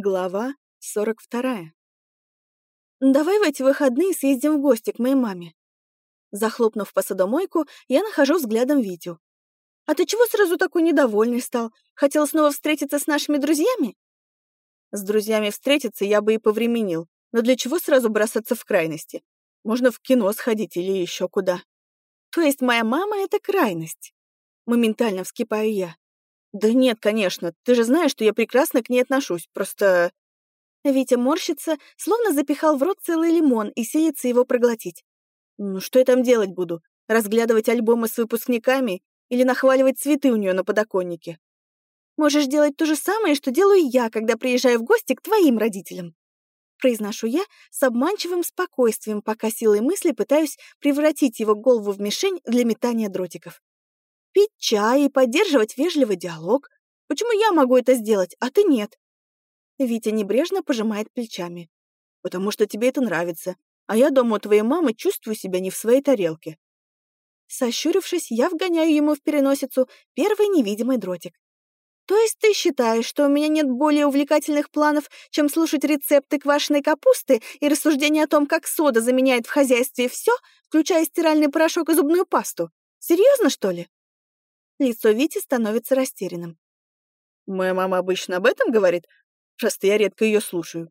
Глава 42. «Давай в эти выходные съездим в гости к моей маме». Захлопнув посудомойку, я нахожу взглядом Витю. «А ты чего сразу такой недовольный стал? Хотел снова встретиться с нашими друзьями?» «С друзьями встретиться я бы и повременил, но для чего сразу бросаться в крайности? Можно в кино сходить или еще куда». «То есть моя мама — это крайность?» Моментально вскипаю я. «Да нет, конечно, ты же знаешь, что я прекрасно к ней отношусь, просто...» Витя морщится, словно запихал в рот целый лимон и силится его проглотить. «Ну что я там делать буду? Разглядывать альбомы с выпускниками или нахваливать цветы у нее на подоконнике?» «Можешь делать то же самое, что делаю я, когда приезжаю в гости к твоим родителям», произношу я с обманчивым спокойствием, пока силой мысли пытаюсь превратить его голову в мишень для метания дротиков пить чай и поддерживать вежливый диалог. Почему я могу это сделать, а ты нет?» Витя небрежно пожимает плечами. «Потому что тебе это нравится, а я дома у твоей мамы чувствую себя не в своей тарелке». Сощурившись, я вгоняю ему в переносицу первый невидимый дротик. «То есть ты считаешь, что у меня нет более увлекательных планов, чем слушать рецепты квашеной капусты и рассуждения о том, как сода заменяет в хозяйстве все, включая стиральный порошок и зубную пасту? Серьезно, что ли?» Лицо Вити становится растерянным. «Моя мама обычно об этом говорит, просто я редко ее слушаю.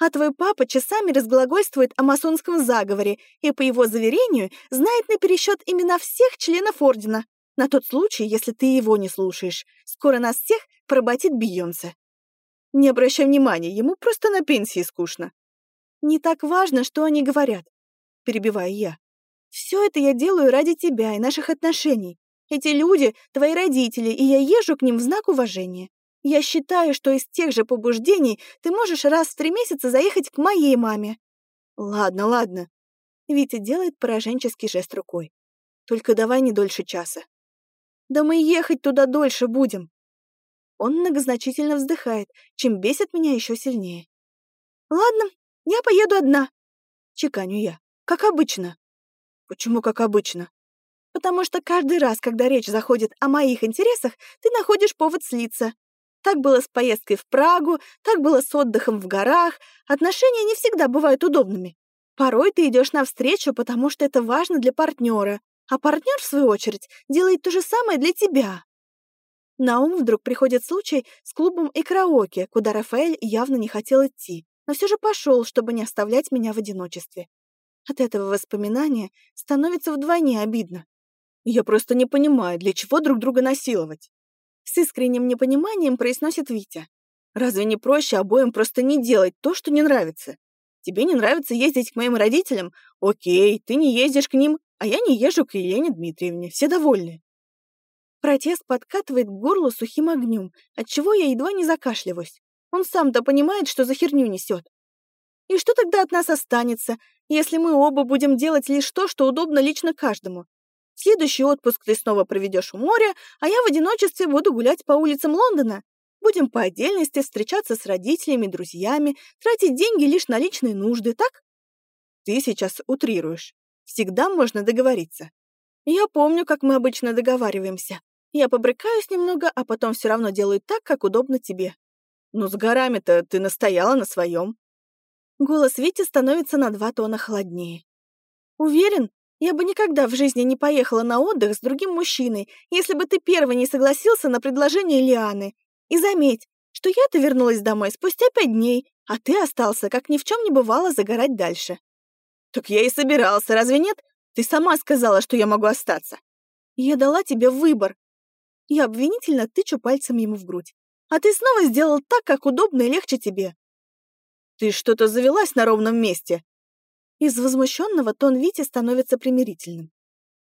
А твой папа часами разглагольствует о масонском заговоре и, по его заверению, знает напересчет имена всех членов Ордена, на тот случай, если ты его не слушаешь. Скоро нас всех поработит Бейонсе. Не обращай внимания, ему просто на пенсии скучно. Не так важно, что они говорят, перебиваю я. Все это я делаю ради тебя и наших отношений. Эти люди — твои родители, и я езжу к ним в знак уважения. Я считаю, что из тех же побуждений ты можешь раз в три месяца заехать к моей маме». «Ладно, ладно». Витя делает пораженческий жест рукой. «Только давай не дольше часа». «Да мы ехать туда дольше будем». Он многозначительно вздыхает, чем бесит меня еще сильнее. «Ладно, я поеду одна», — чеканю я, как обычно. «Почему как обычно?» Потому что каждый раз, когда речь заходит о моих интересах, ты находишь повод слиться. Так было с поездкой в Прагу, так было с отдыхом в горах. Отношения не всегда бывают удобными. Порой ты идешь навстречу, потому что это важно для партнера, а партнер, в свою очередь, делает то же самое для тебя. На ум вдруг приходит случай с клубом и караоке, куда Рафаэль явно не хотел идти, но все же пошел, чтобы не оставлять меня в одиночестве. От этого воспоминания становится вдвойне обидно. Я просто не понимаю, для чего друг друга насиловать. С искренним непониманием произносит Витя. Разве не проще обоим просто не делать то, что не нравится? Тебе не нравится ездить к моим родителям? Окей, ты не ездишь к ним, а я не езжу к Елене Дмитриевне. Все довольны. Протест подкатывает к горлу сухим огнем, отчего я едва не закашливаюсь. Он сам-то понимает, что за херню несет. И что тогда от нас останется, если мы оба будем делать лишь то, что удобно лично каждому? Следующий отпуск ты снова проведешь у моря, а я в одиночестве буду гулять по улицам Лондона. Будем по отдельности встречаться с родителями, друзьями, тратить деньги лишь на личные нужды, так? Ты сейчас утрируешь. Всегда можно договориться. Я помню, как мы обычно договариваемся. Я побрыкаюсь немного, а потом все равно делаю так, как удобно тебе. Но с горами-то ты настояла на своем. Голос Вити становится на два тона холоднее. Уверен, я бы никогда в жизни не поехала на отдых с другим мужчиной, если бы ты первый не согласился на предложение Лианы. И заметь, что я-то вернулась домой спустя пять дней, а ты остался, как ни в чем не бывало, загорать дальше. Так я и собирался, разве нет? Ты сама сказала, что я могу остаться. Я дала тебе выбор. Я обвинительно тычу пальцем ему в грудь. А ты снова сделал так, как удобно и легче тебе. Ты что-то завелась на ровном месте. Из возмущенного тон Вити становится примирительным.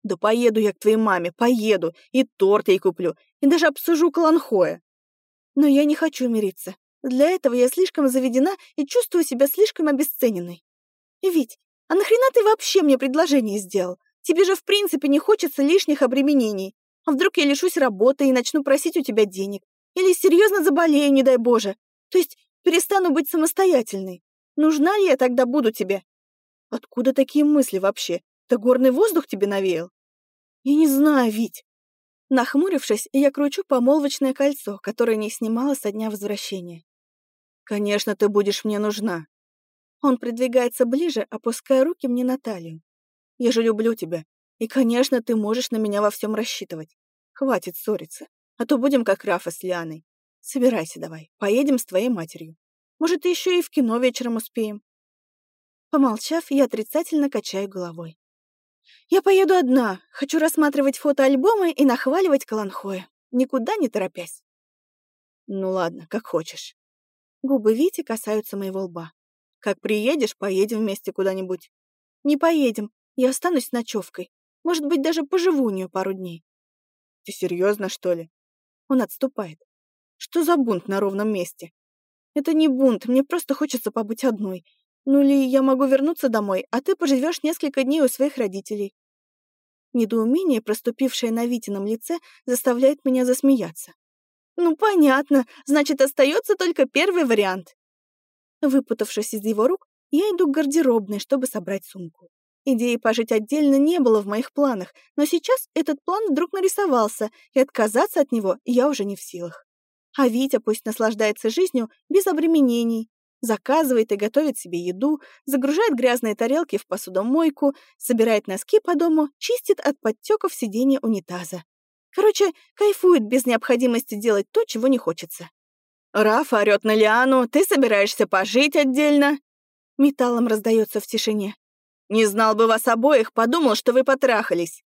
«Да поеду я к твоей маме, поеду, и торт ей куплю, и даже обсужу каланхоя». Но я не хочу мириться. Для этого я слишком заведена и чувствую себя слишком обесцененной. Вить, а нахрена ты вообще мне предложение сделал? Тебе же в принципе не хочется лишних обременений. А вдруг я лишусь работы и начну просить у тебя денег? Или серьезно заболею, не дай Боже? То есть перестану быть самостоятельной? Нужна ли я тогда буду тебе? Откуда такие мысли вообще? Да горный воздух тебе навеял? Я не знаю, Вить. Нахмурившись, я кручу помолвочное кольцо, которое не снимала со дня возвращения. Конечно, ты будешь мне нужна. Он придвигается ближе, опуская руки мне на талию. Я же люблю тебя. И, конечно, ты можешь на меня во всем рассчитывать. Хватит ссориться, а то будем как Рафа с Лианой. Собирайся давай, поедем с твоей матерью. Может, еще и в кино вечером успеем. Помолчав, я отрицательно качаю головой. Я поеду одна, хочу рассматривать фотоальбомы и нахваливать Каланхоя, никуда не торопясь. Ну ладно, как хочешь. Губы Вити касаются моего лба. Как приедешь, поедем вместе куда-нибудь. Не поедем, я останусь с ночевкой. Может быть, даже поживу у нее пару дней. Ты серьезно, что ли? Он отступает. Что за бунт на ровном месте? Это не бунт, мне просто хочется побыть одной. Ну или я могу вернуться домой, а ты поживешь несколько дней у своих родителей. Недоумение, проступившее на Витином лице, заставляет меня засмеяться. Ну, понятно, значит, остается только первый вариант. Выпутавшись из его рук, я иду к гардеробной, чтобы собрать сумку. Идеи пожить отдельно не было в моих планах, но сейчас этот план вдруг нарисовался, и отказаться от него я уже не в силах. А Витя пусть наслаждается жизнью без обременений, заказывает и готовит себе еду, загружает грязные тарелки в посудомойку, собирает носки по дому, чистит от подтеков сиденья унитаза. Короче, кайфует без необходимости делать то, чего не хочется. «Раф орёт на Лиану, ты собираешься пожить отдельно?» Металлом раздается в тишине. «Не знал бы вас обоих, подумал, что вы потрахались».